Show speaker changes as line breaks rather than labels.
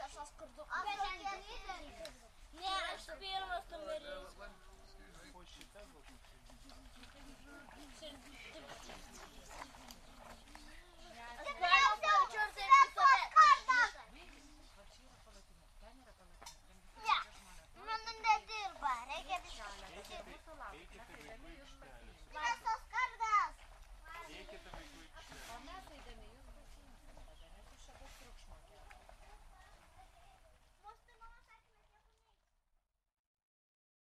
Arkadaşlar kırdım. Abi
ben